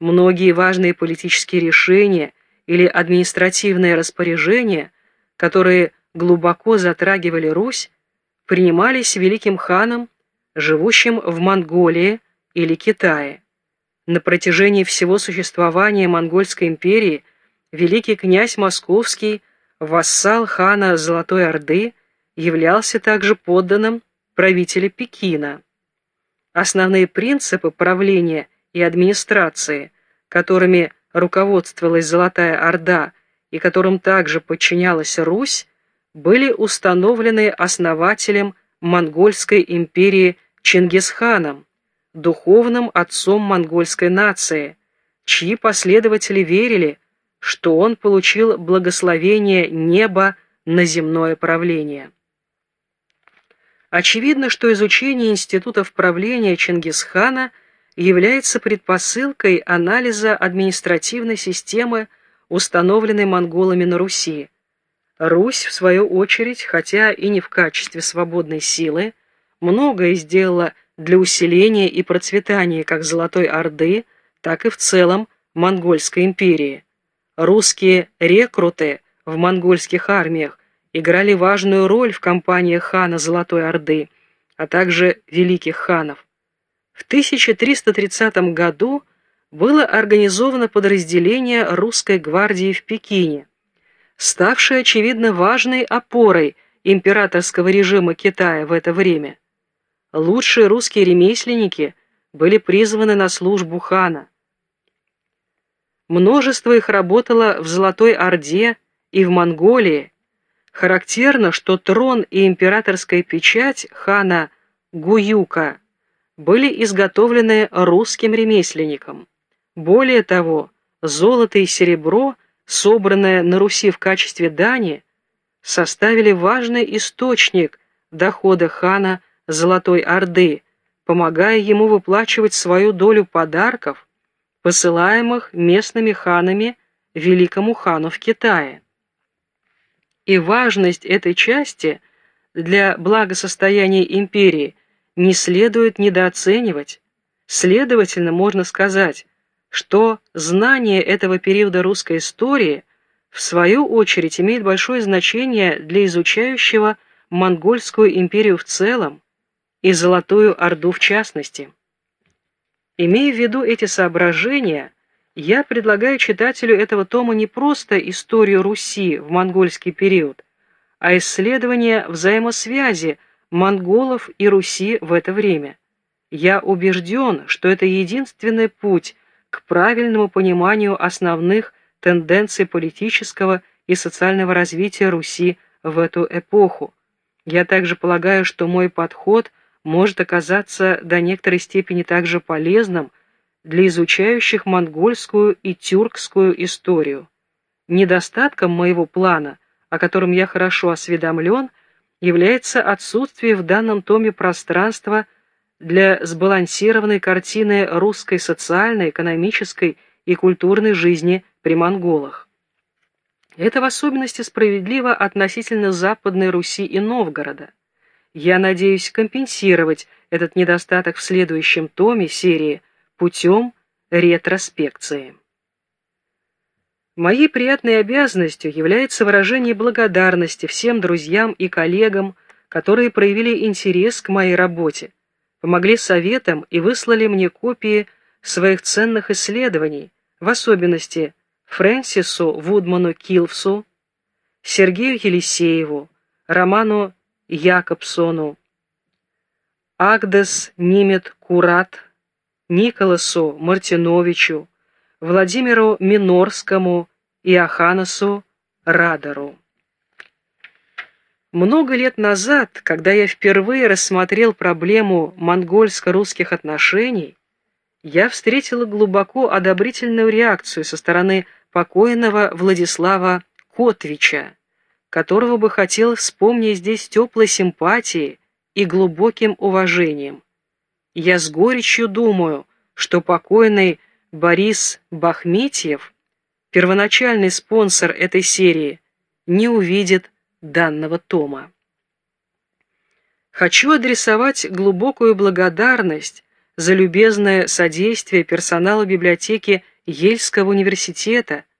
Многие важные политические решения или административные распоряжения, которые глубоко затрагивали Русь, принимались великим ханом, живущим в Монголии или Китае. На протяжении всего существования Монгольской империи великий князь Московский, вассал хана Золотой Орды, являлся также подданным правителя Пекина. Основные принципы правления и администрации, которыми руководствовалась Золотая Орда и которым также подчинялась Русь, были установлены основателем Монгольской империи Чингисханом, духовным отцом монгольской нации, чьи последователи верили, что он получил благословение неба на земное правление. Очевидно, что изучение институтов правления Чингисхана является предпосылкой анализа административной системы, установленной монголами на Руси, Русь, в свою очередь, хотя и не в качестве свободной силы, многое сделала для усиления и процветания как Золотой Орды, так и в целом Монгольской империи. Русские рекруты в монгольских армиях играли важную роль в кампаниях хана Золотой Орды, а также великих ханов. В 1330 году было организовано подразделение русской гвардии в Пекине – ставшей, очевидно, важной опорой императорского режима Китая в это время. Лучшие русские ремесленники были призваны на службу хана. Множество их работало в Золотой Орде и в Монголии. Характерно, что трон и императорская печать хана Гуюка были изготовлены русским ремесленником. Более того, золото и серебро – собранное на Руси в качестве дани, составили важный источник дохода хана Золотой Орды, помогая ему выплачивать свою долю подарков, посылаемых местными ханами великому хану в Китае. И важность этой части для благосостояния империи не следует недооценивать. Следовательно, можно сказать, что знание этого периода русской истории в свою очередь имеет большое значение для изучающего Монгольскую империю в целом и Золотую Орду в частности. Имея в виду эти соображения, я предлагаю читателю этого тома не просто историю Руси в монгольский период, а исследование взаимосвязи монголов и Руси в это время. Я убежден, что это единственный путь к правильному пониманию основных тенденций политического и социального развития Руси в эту эпоху. Я также полагаю, что мой подход может оказаться до некоторой степени также полезным для изучающих монгольскую и тюркскую историю. Недостатком моего плана, о котором я хорошо осведомлен, является отсутствие в данном томе пространства для сбалансированной картины русской социальной, экономической и культурной жизни при монголах. Это в особенности справедливо относительно Западной Руси и Новгорода. Я надеюсь компенсировать этот недостаток в следующем томе серии путем ретроспекции. Моей приятной обязанностью является выражение благодарности всем друзьям и коллегам, которые проявили интерес к моей работе, помогли советам и выслали мне копии своих ценных исследований, в особенности Фрэнсису Вудману Килфсу, Сергею Елисееву, Роману Якобсону, Агдес Нимет Курат, Николасу Мартиновичу, Владимиру Минорскому и Аханасу Радару. Много лет назад, когда я впервые рассмотрел проблему монгольско-русских отношений, я встретила глубоко одобрительную реакцию со стороны покойного Владислава Котвича, которого бы хотел вспомнить здесь теплой симпатией и глубоким уважением. Я с горечью думаю, что покойный Борис Бахметьев, первоначальный спонсор этой серии, не увидит данного тома. Хочу адресовать глубокую благодарность за любезное содействие персонала библиотеки Ельского университета –